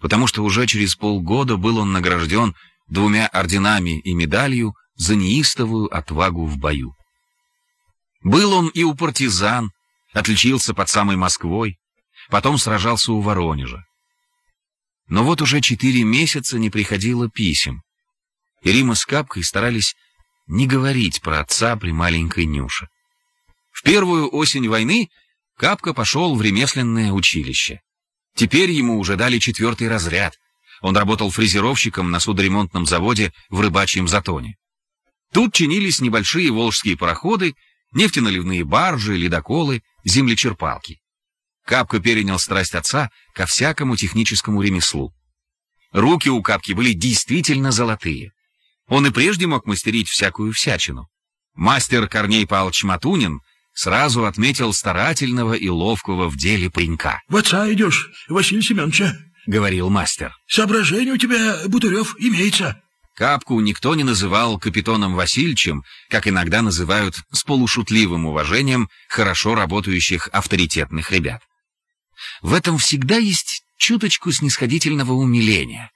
потому что уже через полгода был он награжден двумя орденами и медалью за неистовую отвагу в бою. Был он и у партизан, отличился под самой Москвой, потом сражался у Воронежа. Но вот уже четыре месяца не приходило писем, и Рима с Капкой старались не говорить про отца при маленькой Нюше. В первую осень войны Капка пошел в ремесленное училище. Теперь ему уже дали четвертый разряд. Он работал фрезеровщиком на судоремонтном заводе в рыбачьем затоне. Тут чинились небольшие волжские пароходы, нефтеналивные баржи, ледоколы, землечерпалки. Капка перенял страсть отца ко всякому техническому ремеслу. Руки у Капки были действительно золотые. Он и прежде мог мастерить всякую всячину. Мастер Корней Павлович Матунин сразу отметил старательного и ловкого в деле паренька. — В отца идешь, Василий Семеновича, — говорил мастер. — Соображение у тебя, Бутырев, имеется. Капку никто не называл капитоном Васильевичем, как иногда называют с полушутливым уважением хорошо работающих авторитетных ребят. В этом всегда есть чуточку снисходительного умиления.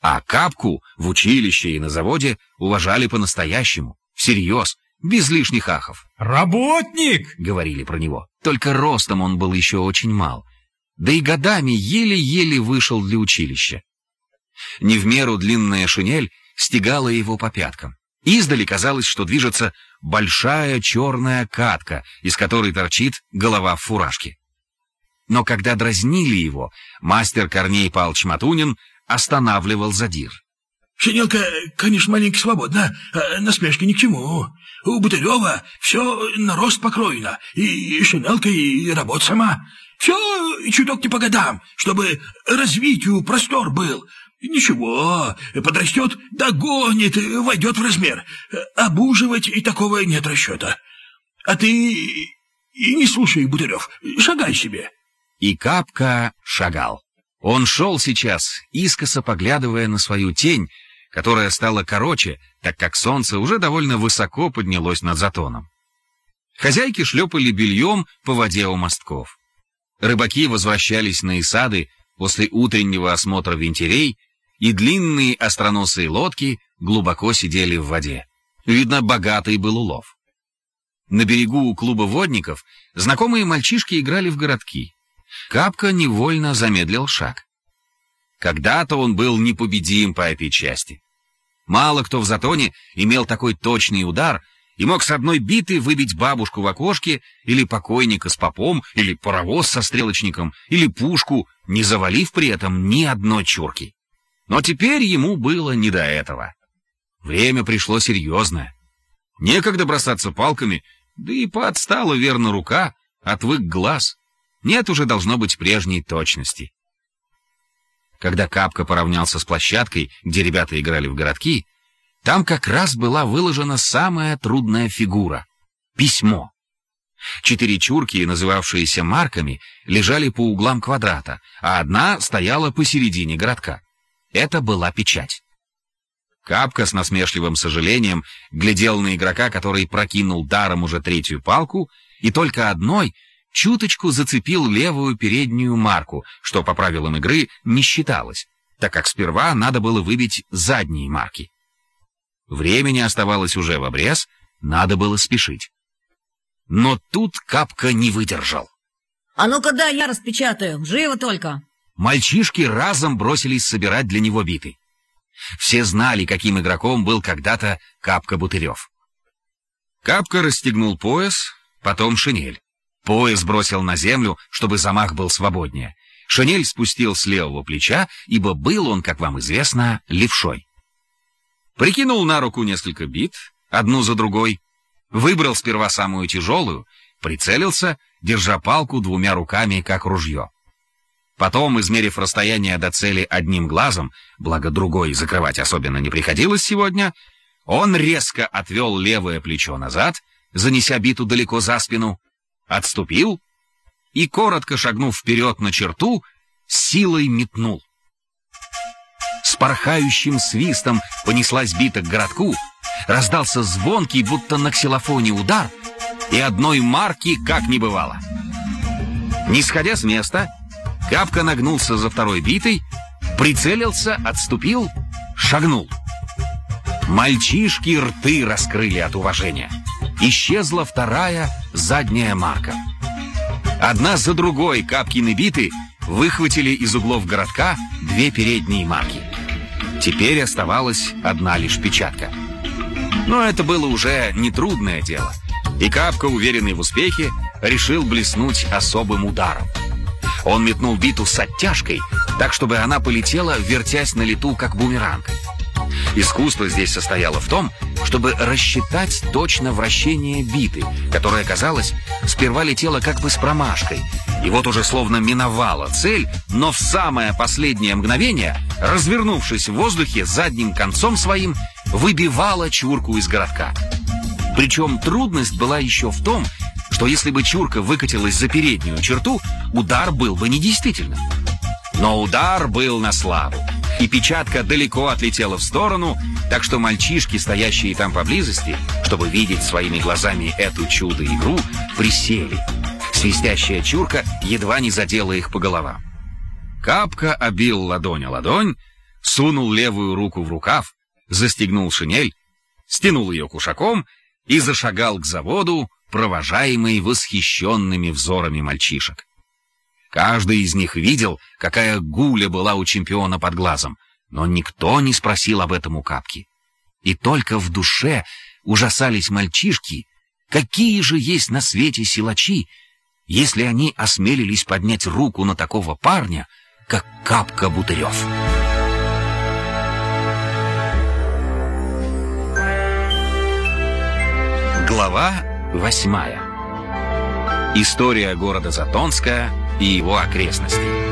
А Капку в училище и на заводе уважали по-настоящему, всерьез, без лишних ахов. «Работник!» — говорили про него. Только ростом он был еще очень мал. Да и годами еле-еле вышел для училища. Не в меру длинная шинель стегала его по пяткам. Издали казалось, что движется большая черная катка, из которой торчит голова в фуражке. Но когда дразнили его, мастер Корней Павлович Матунин останавливал задир. Шинелка, конечно, маленько свободна, а насмешки ни к чему. У Бутырева все на рост покроено, и шинелка, и работа сама. Все чуток не по годам, чтобы развитию простор был. Ничего, подрастет, догонит, войдет в размер. Обуживать и такого нет расчета. А ты и не слушай, Бутырев, шагай себе. И Капка шагал. Он шел сейчас, искоса поглядывая на свою тень, которая стала короче, так как солнце уже довольно высоко поднялось над затоном. Хозяйки шлепали бельем по воде у мостков. Рыбаки возвращались на Исады после утреннего осмотра винтерей, и длинные остроносые лодки глубоко сидели в воде. Видно, богатый был улов. На берегу у клуба водников знакомые мальчишки играли в городки. Капка невольно замедлил шаг. Когда-то он был непобедим по этой части. Мало кто в затоне имел такой точный удар и мог с одной биты выбить бабушку в окошке, или покойника с попом, или паровоз со стрелочником, или пушку, не завалив при этом ни одной чурки. Но теперь ему было не до этого. Время пришло серьезное. Некогда бросаться палками, да и поотстала верно рука, отвык глаз. Нет уже должно быть прежней точности. Когда Капка поравнялся с площадкой, где ребята играли в городки, там как раз была выложена самая трудная фигура — письмо. Четыре чурки, называвшиеся марками, лежали по углам квадрата, а одна стояла посередине городка. Это была печать. Капка с насмешливым сожалением глядел на игрока, который прокинул даром уже третью палку, и только одной — чуточку зацепил левую переднюю марку, что по правилам игры не считалось, так как сперва надо было выбить задние марки. Времени оставалось уже в обрез, надо было спешить. Но тут Капка не выдержал. «А ну-ка да, я распечатаю, живо только!» Мальчишки разом бросились собирать для него биты. Все знали, каким игроком был когда-то Капка Бутырев. Капка расстегнул пояс, потом шинель. Пояс бросил на землю, чтобы замах был свободнее. Шинель спустил с левого плеча, ибо был он, как вам известно, левшой. Прикинул на руку несколько бит, одну за другой, выбрал сперва самую тяжелую, прицелился, держа палку двумя руками, как ружье. Потом, измерив расстояние до цели одним глазом, благо другой закрывать особенно не приходилось сегодня, он резко отвел левое плечо назад, занеся биту далеко за спину, отступил и, коротко шагнув вперед на черту, силой метнул. С порхающим свистом понеслась бита к городку, раздался звонкий, будто на ксилофоне удар, и одной марки как не бывало. Не сходя с места, Капка нагнулся за второй битой Прицелился, отступил, шагнул. Мальчишки рты раскрыли от уважения. Исчезла вторая задняя марка. Одна за другой Капкины биты выхватили из углов городка две передние марки. Теперь оставалась одна лишь печатка. Но это было уже нетрудное дело. И Капка, уверенный в успехе, решил блеснуть особым ударом. Он метнул биту с оттяжкой, так, чтобы она полетела, вертясь на лету, как бумеранг. Искусство здесь состояло в том, чтобы рассчитать точно вращение биты, которая, казалось, сперва летела как бы с промашкой, и вот уже словно миновала цель, но в самое последнее мгновение, развернувшись в воздухе задним концом своим, выбивала чурку из городка. Причем трудность была еще в том, что если бы чурка выкатилась за переднюю черту, удар был бы недействительным. Но удар был на славу, и печатка далеко отлетела в сторону, так что мальчишки, стоящие там поблизости, чтобы видеть своими глазами эту чудо-игру, присели. Свистящая чурка едва не задела их по головам. Капка обил ладонь о ладонь, сунул левую руку в рукав, застегнул шинель, стянул ее кушаком и зашагал к заводу, провожаемый восхищенными взорами мальчишек. Каждый из них видел, какая гуля была у чемпиона под глазом, но никто не спросил об этом у Капки. И только в душе ужасались мальчишки, какие же есть на свете силачи, если они осмелились поднять руку на такого парня, как Капка Бутырев. Глава восьмая. История города Затонска и его окрестностей.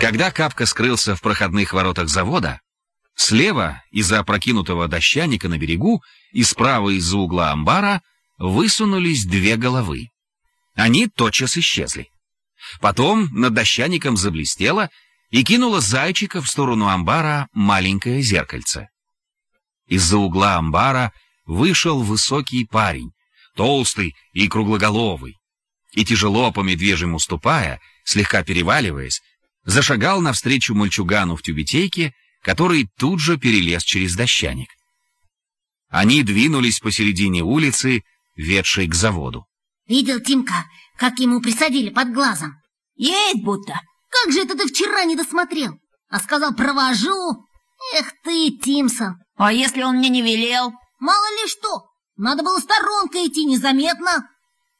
Когда Капка скрылся в проходных воротах завода, слева из-за опрокинутого дощаника на берегу и справа из-за угла амбара высунулись две головы. Они тотчас исчезли. Потом над дощаником заблестело и кинула зайчика в сторону амбара маленькое зеркальце. Из-за угла амбара вышел высокий парень, толстый и круглоголовый, и тяжело по медвежьему ступая, слегка переваливаясь, зашагал навстречу мальчугану в тюбетейке, который тут же перелез через дощаник. Они двинулись посередине улицы, ведшей к заводу. Видел Тимка, как ему присадили под глазом? Есть будто. Как же это ты вчера не досмотрел? А сказал, провожу. Эх ты, Тимсон. А если он мне не велел? Мало ли что. Надо было сторонкой идти незаметно.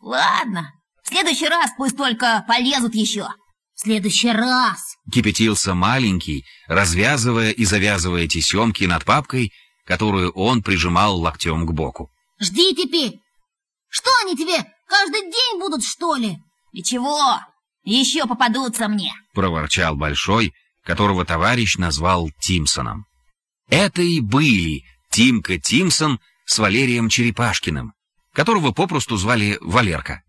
Ладно, в следующий раз пусть только полезут еще. В следующий раз. Кипятился маленький, развязывая и завязывая тесемки над папкой, которую он прижимал локтем к боку. Жди теперь. Что они тебе, каждый день будут, что ли? И чего? Еще попадутся мне. Проворчал Большой, которого товарищ назвал Тимсоном. Это и были Тимка Тимсон с Валерием Черепашкиным, которого попросту звали Валерка.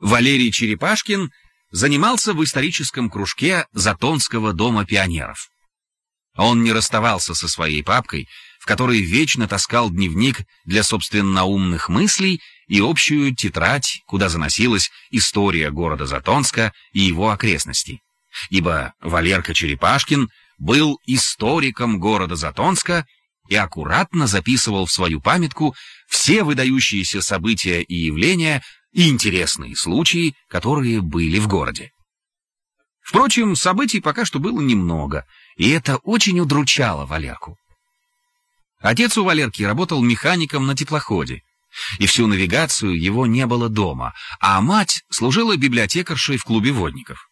Валерий Черепашкин занимался в историческом кружке Затонского дома пионеров. Он не расставался со своей папкой, в которой вечно таскал дневник для собственно умных мыслей и общую тетрадь, куда заносилась история города Затонска и его окрестностей. Ибо Валерка Черепашкин был историком города Затонска и аккуратно записывал в свою памятку все выдающиеся события и явления и интересные случаи, которые были в городе. Впрочем, событий пока что было немного, и это очень удручало Валерку. Отец у Валерки работал механиком на теплоходе, и всю навигацию его не было дома, а мать служила библиотекаршей в клубе водников.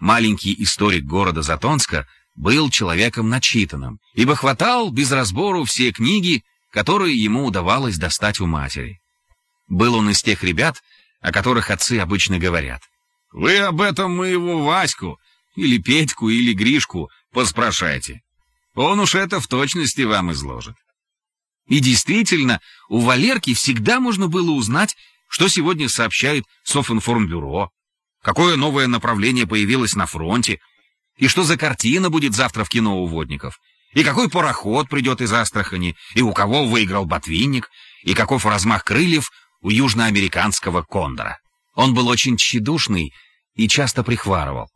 Маленький историк города Затонска был человеком начитанным, ибо хватал без разбору все книги, которые ему удавалось достать у матери. Был он из тех ребят, о которых отцы обычно говорят. «Вы об этом моего Ваську, или Петьку, или Гришку поспрашайте. Он уж это в точности вам изложит». И действительно, у Валерки всегда можно было узнать, что сегодня сообщает Софинформбюро, какое новое направление появилось на фронте, и что за картина будет завтра в кино у водников, и какой пароход придет из Астрахани, и у кого выиграл ботвинник, и каков размах крыльев у южноамериканского кондора. Он был очень тщедушный и часто прихварывал.